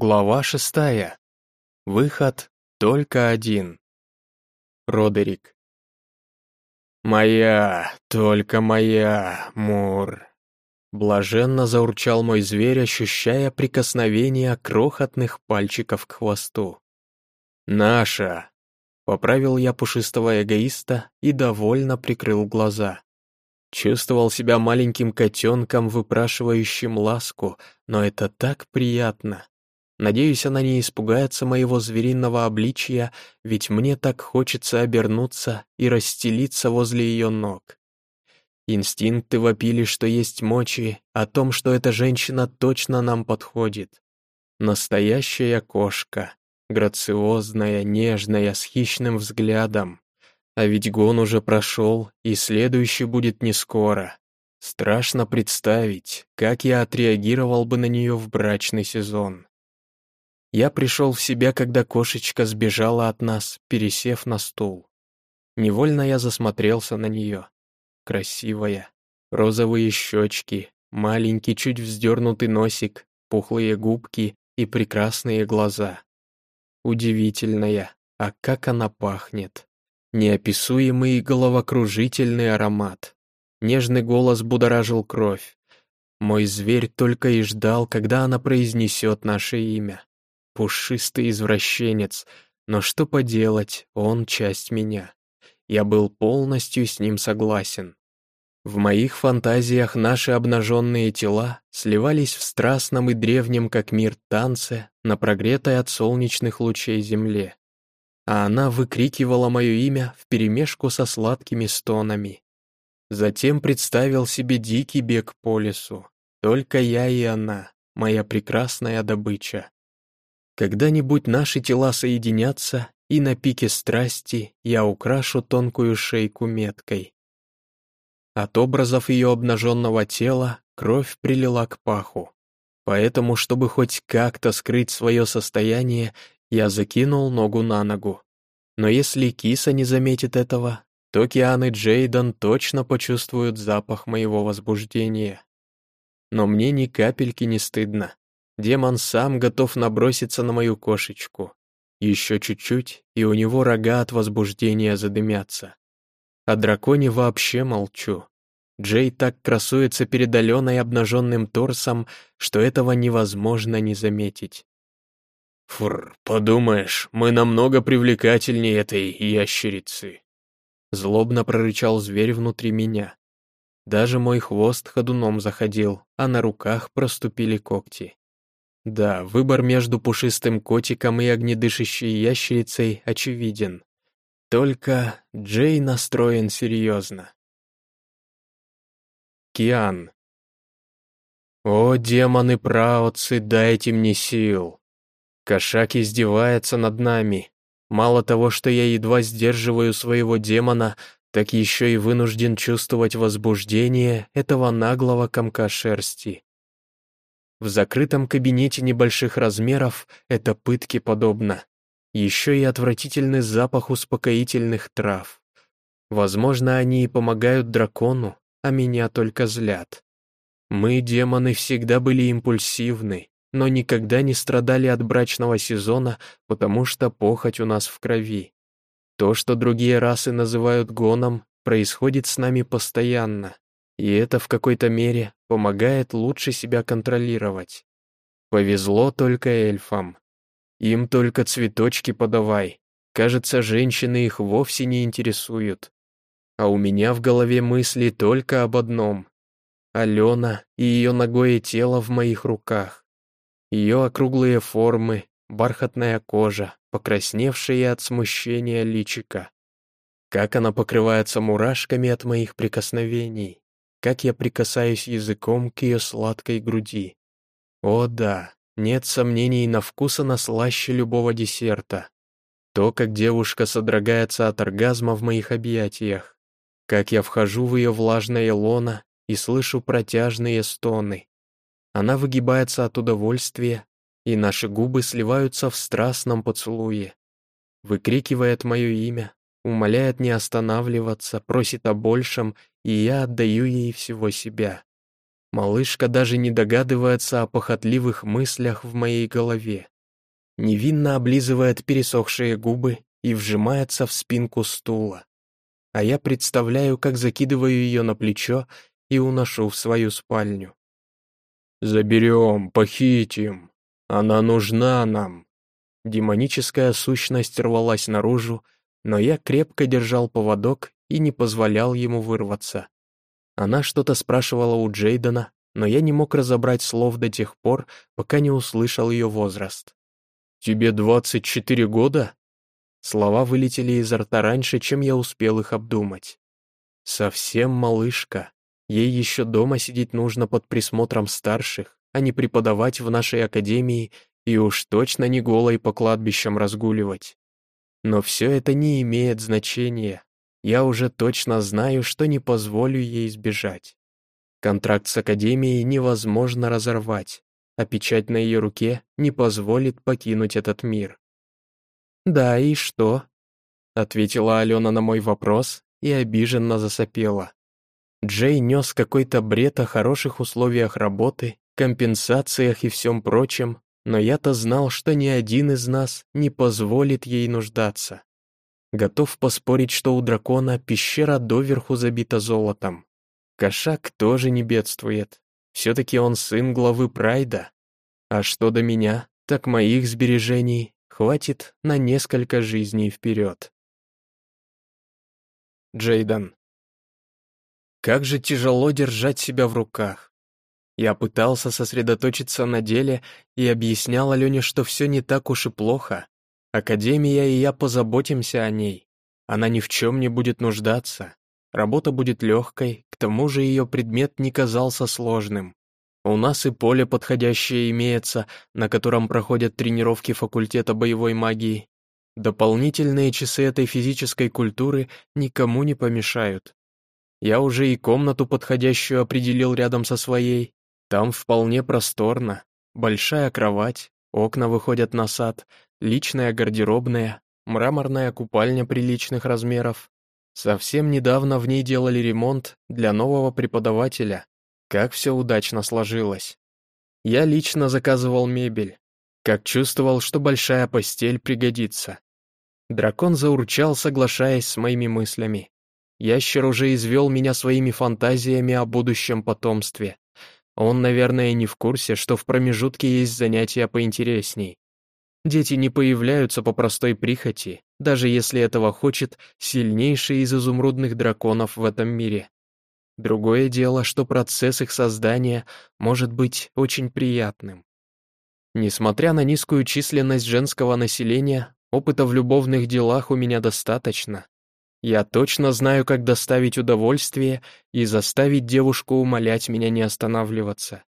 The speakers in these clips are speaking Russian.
Глава шестая. Выход только один. Родерик. «Моя, только моя, Мур!» Блаженно заурчал мой зверь, ощущая прикосновение крохотных пальчиков к хвосту. «Наша!» — поправил я пушистого эгоиста и довольно прикрыл глаза. Чувствовал себя маленьким котенком, выпрашивающим ласку, но это так приятно. Надеюсь, она не испугается моего звериного обличия, ведь мне так хочется обернуться и расстелиться возле ее ног. Инстинкты вопили, что есть мочи, о том, что эта женщина точно нам подходит. Настоящая кошка, грациозная, нежная, с хищным взглядом. А ведь гон уже прошел, и следующий будет не скоро. Страшно представить, как я отреагировал бы на нее в брачный сезон. Я пришел в себя, когда кошечка сбежала от нас, пересев на стул. Невольно я засмотрелся на нее. Красивая. Розовые щечки, маленький, чуть вздернутый носик, пухлые губки и прекрасные глаза. Удивительная, а как она пахнет. Неописуемый головокружительный аромат. Нежный голос будоражил кровь. Мой зверь только и ждал, когда она произнесет наше имя пушистый извращенец, но что поделать, он часть меня. Я был полностью с ним согласен. В моих фантазиях наши обнаженные тела сливались в страстном и древнем, как мир, танце на прогретой от солнечных лучей земле. А она выкрикивала мое имя вперемешку со сладкими стонами. Затем представил себе дикий бег по лесу. Только я и она, моя прекрасная добыча. Когда-нибудь наши тела соединятся, и на пике страсти я украшу тонкую шейку меткой. От образов ее обнаженного тела кровь прилила к паху. Поэтому, чтобы хоть как-то скрыть свое состояние, я закинул ногу на ногу. Но если киса не заметит этого, то Киан и Джейден точно почувствуют запах моего возбуждения. Но мне ни капельки не стыдно. Демон сам готов наброситься на мою кошечку. Еще чуть-чуть, и у него рога от возбуждения задымятся. О драконе вообще молчу. Джей так красуется перед Аленой обнаженным торсом, что этого невозможно не заметить. «Фур, подумаешь, мы намного привлекательнее этой ящерицы», Злобно прорычал зверь внутри меня. Даже мой хвост ходуном заходил, а на руках проступили когти. Да, выбор между пушистым котиком и огнедышащей ящерицей очевиден. Только Джей настроен серьезно. Киан. О, демоны праотцы, дайте мне сил. Кошак издевается над нами. Мало того, что я едва сдерживаю своего демона, так еще и вынужден чувствовать возбуждение этого наглого комка шерсти. В закрытом кабинете небольших размеров это пытки подобно. Еще и отвратительный запах успокоительных трав. Возможно, они и помогают дракону, а меня только злят. Мы, демоны, всегда были импульсивны, но никогда не страдали от брачного сезона, потому что похоть у нас в крови. То, что другие расы называют гоном, происходит с нами постоянно, и это в какой-то мере помогает лучше себя контролировать. Повезло только эльфам. Им только цветочки подавай. Кажется, женщины их вовсе не интересуют. А у меня в голове мысли только об одном. Алена и ее ногое тело в моих руках. Ее округлые формы, бархатная кожа, покрасневшая от смущения личика. Как она покрывается мурашками от моих прикосновений как я прикасаюсь языком к ее сладкой груди. О да, нет сомнений, на вкус она слаще любого десерта. То, как девушка содрогается от оргазма в моих объятиях, как я вхожу в ее влажное лоно и слышу протяжные стоны. Она выгибается от удовольствия, и наши губы сливаются в страстном поцелуе. Выкрикивает мое имя, умоляет не останавливаться, просит о большем, и я отдаю ей всего себя. Малышка даже не догадывается о похотливых мыслях в моей голове. Невинно облизывает пересохшие губы и вжимается в спинку стула. А я представляю, как закидываю ее на плечо и уношу в свою спальню. «Заберем, похитим. Она нужна нам». Демоническая сущность рвалась наружу, но я крепко держал поводок и не позволял ему вырваться. Она что-то спрашивала у Джейдена, но я не мог разобрать слов до тех пор, пока не услышал ее возраст. «Тебе двадцать четыре года?» Слова вылетели изо рта раньше, чем я успел их обдумать. «Совсем малышка. Ей еще дома сидеть нужно под присмотром старших, а не преподавать в нашей академии и уж точно не голой по кладбищам разгуливать. Но все это не имеет значения. Я уже точно знаю, что не позволю ей сбежать. Контракт с Академией невозможно разорвать, а печать на ее руке не позволит покинуть этот мир. «Да, и что?» — ответила Алена на мой вопрос и обиженно засопела. Джей нес какой-то бред о хороших условиях работы, компенсациях и всем прочем, но я-то знал, что ни один из нас не позволит ей нуждаться. Готов поспорить, что у дракона пещера доверху забита золотом. Кошак тоже не бедствует. Все-таки он сын главы Прайда. А что до меня, так моих сбережений хватит на несколько жизней вперед. Джейдан. Как же тяжело держать себя в руках. Я пытался сосредоточиться на деле и объяснял Алене, что все не так уж и плохо. Академия и я позаботимся о ней. Она ни в чем не будет нуждаться. Работа будет легкой, к тому же ее предмет не казался сложным. У нас и поле подходящее имеется, на котором проходят тренировки факультета боевой магии. Дополнительные часы этой физической культуры никому не помешают. Я уже и комнату подходящую определил рядом со своей. Там вполне просторно. Большая кровать, окна выходят на сад, личная гардеробная, мраморная купальня приличных размеров. Совсем недавно в ней делали ремонт для нового преподавателя. Как все удачно сложилось. Я лично заказывал мебель. Как чувствовал, что большая постель пригодится. Дракон заурчал, соглашаясь с моими мыслями. Ящер уже извел меня своими фантазиями о будущем потомстве. Он, наверное, не в курсе, что в промежутке есть занятия поинтересней. Дети не появляются по простой прихоти, даже если этого хочет сильнейший из изумрудных драконов в этом мире. Другое дело, что процесс их создания может быть очень приятным. Несмотря на низкую численность женского населения, опыта в любовных делах у меня достаточно, я точно знаю, как доставить удовольствие и заставить девушку умолять меня не останавливаться.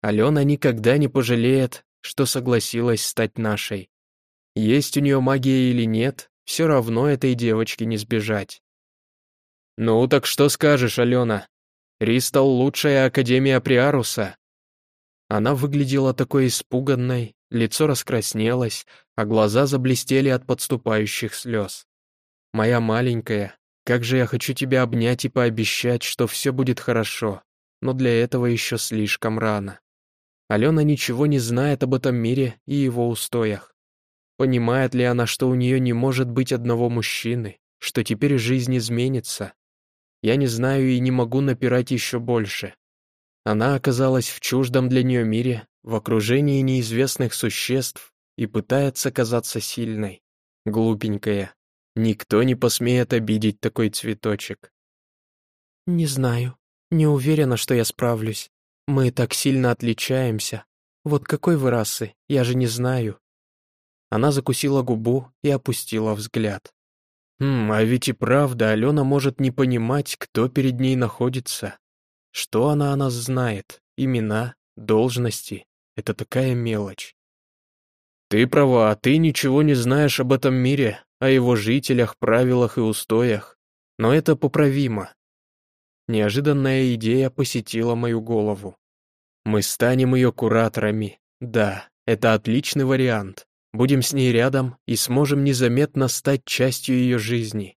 Алена никогда не пожалеет, что согласилась стать нашей. Есть у нее магия или нет, все равно этой девочке не сбежать. «Ну так что скажешь, Алена? Ристал — лучшая академия Приаруса». Она выглядела такой испуганной, лицо раскраснелось, а глаза заблестели от подступающих слез. Моя маленькая, как же я хочу тебя обнять и пообещать, что все будет хорошо, но для этого еще слишком рано. Алена ничего не знает об этом мире и его устоях. Понимает ли она, что у нее не может быть одного мужчины, что теперь жизнь изменится? Я не знаю и не могу напирать еще больше. Она оказалась в чуждом для нее мире, в окружении неизвестных существ и пытается казаться сильной. Глупенькая, Никто не посмеет обидеть такой цветочек. «Не знаю. Не уверена, что я справлюсь. Мы так сильно отличаемся. Вот какой вы расы, я же не знаю». Она закусила губу и опустила взгляд. «Хм, а ведь и правда, Алена может не понимать, кто перед ней находится. Что она о нас знает? Имена, должности. Это такая мелочь». «Ты права, ты ничего не знаешь об этом мире, о его жителях, правилах и устоях, но это поправимо. Неожиданная идея посетила мою голову. Мы станем ее кураторами. Да, это отличный вариант. Будем с ней рядом и сможем незаметно стать частью ее жизни.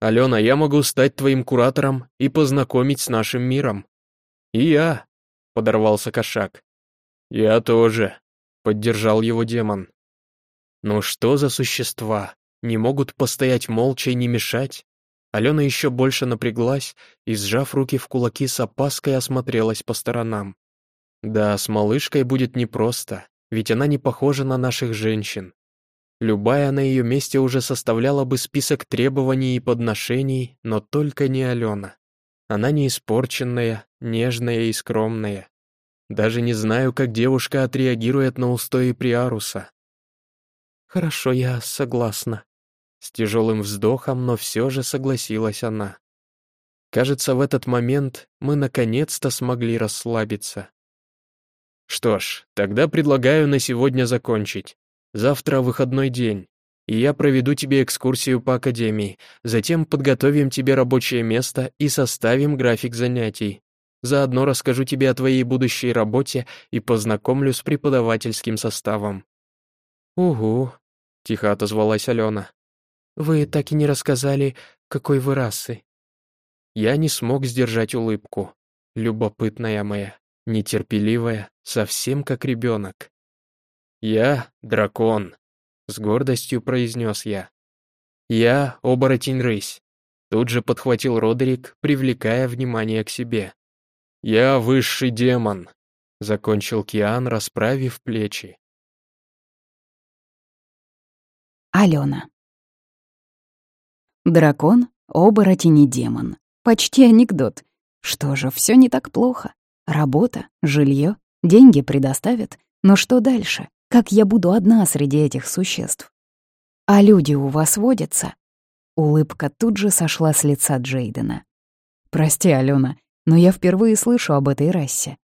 Алена, я могу стать твоим куратором и познакомить с нашим миром. И я, — подорвался кошак. «Я тоже», — поддержал его демон. «Ну что за существа? Не могут постоять молча и не мешать?» Алена еще больше напряглась и, сжав руки в кулаки с опаской, осмотрелась по сторонам. Да, с малышкой будет непросто, ведь она не похожа на наших женщин. Любая на ее месте уже составляла бы список требований и подношений, но только не Алена. Она не испорченная, нежная и скромная. Даже не знаю, как девушка отреагирует на устои Приаруса. «Хорошо, я согласна», с тяжелым вздохом, но все же согласилась она. Кажется, в этот момент мы наконец-то смогли расслабиться. Что ж, тогда предлагаю на сегодня закончить. Завтра выходной день, и я проведу тебе экскурсию по академии, затем подготовим тебе рабочее место и составим график занятий. Заодно расскажу тебе о твоей будущей работе и познакомлю с преподавательским составом». «Угу», — тихо отозвалась Алена. Вы так и не рассказали, какой вы расы. Я не смог сдержать улыбку. Любопытная моя, нетерпеливая, совсем как ребенок. Я дракон, с гордостью произнес я. Я оборотень-рысь. Тут же подхватил Родерик, привлекая внимание к себе. «Я высший демон», — закончил Киан, расправив плечи. Алена. Дракон, оборотень и демон. Почти анекдот. Что же, все не так плохо. Работа, жилье, деньги предоставят. Но что дальше? Как я буду одна среди этих существ? А люди у вас водятся? Улыбка тут же сошла с лица Джейдена. «Прости, Алена, но я впервые слышу об этой расе.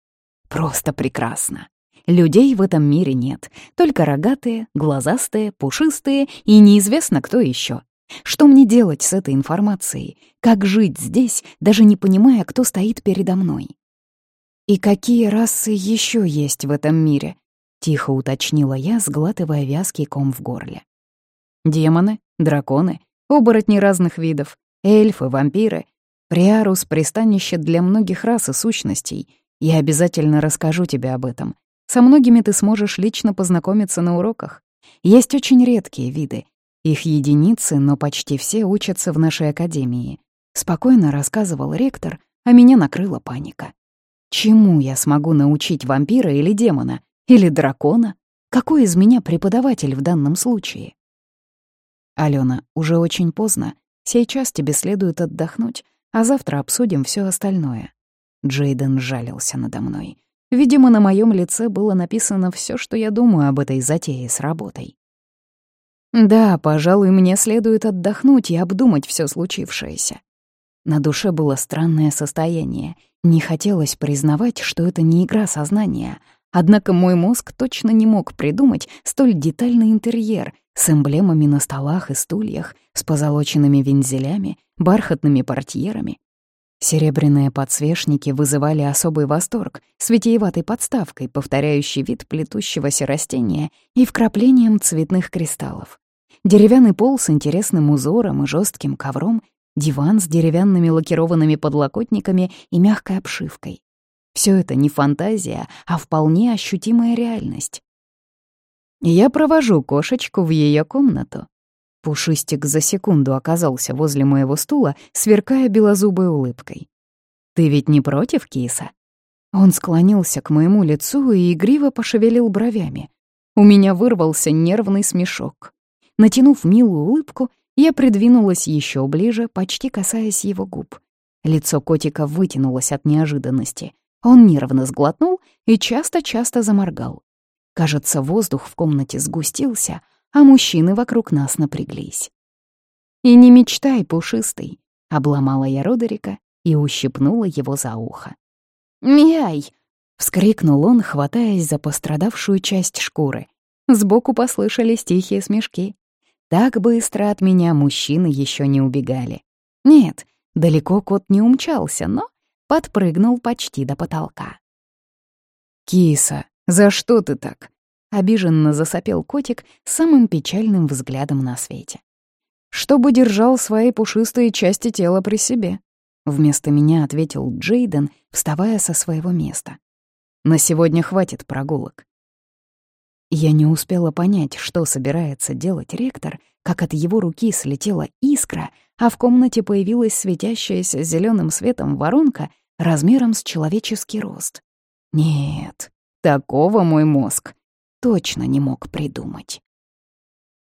Просто прекрасно. Людей в этом мире нет, только рогатые, глазастые, пушистые и неизвестно кто еще. Что мне делать с этой информацией? Как жить здесь, даже не понимая, кто стоит передо мной? «И какие расы еще есть в этом мире?» — тихо уточнила я, сглатывая вязкий ком в горле. «Демоны, драконы, оборотни разных видов, эльфы, вампиры. Приарус — пристанище для многих рас и сущностей. Я обязательно расскажу тебе об этом. Со многими ты сможешь лично познакомиться на уроках. Есть очень редкие виды, их единицы, но почти все учатся в нашей академии. Спокойно рассказывал ректор, а меня накрыла паника. Чему я смогу научить вампира или демона? Или дракона? Какой из меня преподаватель в данном случае? Алена, уже очень поздно. Сейчас тебе следует отдохнуть, а завтра обсудим все остальное. Джейден жалился надо мной. Видимо, на моем лице было написано все, что я думаю об этой затее с работой. Да, пожалуй, мне следует отдохнуть и обдумать все случившееся. На душе было странное состояние. Не хотелось признавать, что это не игра сознания. Однако мой мозг точно не мог придумать столь детальный интерьер с эмблемами на столах и стульях, с позолоченными вензелями, бархатными портьерами. Серебряные подсвечники вызывали особый восторг с витиеватой подставкой, повторяющей вид плетущегося растения и вкраплением цветных кристаллов. Деревянный пол с интересным узором и жестким ковром, диван с деревянными лакированными подлокотниками и мягкой обшивкой. Все это не фантазия, а вполне ощутимая реальность. Я провожу кошечку в ее комнату, Пушистик за секунду оказался возле моего стула, сверкая белозубой улыбкой. «Ты ведь не против, киса?» Он склонился к моему лицу и игриво пошевелил бровями. У меня вырвался нервный смешок. Натянув милую улыбку, я придвинулась еще ближе, почти касаясь его губ. Лицо котика вытянулось от неожиданности. Он нервно сглотнул и часто-часто заморгал. Кажется, воздух в комнате сгустился, а мужчины вокруг нас напряглись. «И не мечтай, пушистый!» — обломала я Родерика и ущипнула его за ухо. «Мяй!» — вскрикнул он, хватаясь за пострадавшую часть шкуры. Сбоку послышались тихие смешки. Так быстро от меня мужчины еще не убегали. Нет, далеко кот не умчался, но подпрыгнул почти до потолка. «Киса, за что ты так?» Обиженно засопел котик самым печальным взглядом на свете. «Чтобы держал свои пушистые части тела при себе», — вместо меня ответил Джейден, вставая со своего места. На сегодня хватит прогулок. Я не успела понять, что собирается делать ректор, как от его руки слетела искра, а в комнате появилась светящаяся зеленым светом воронка размером с человеческий рост. Нет, такого мой мозг точно не мог придумать.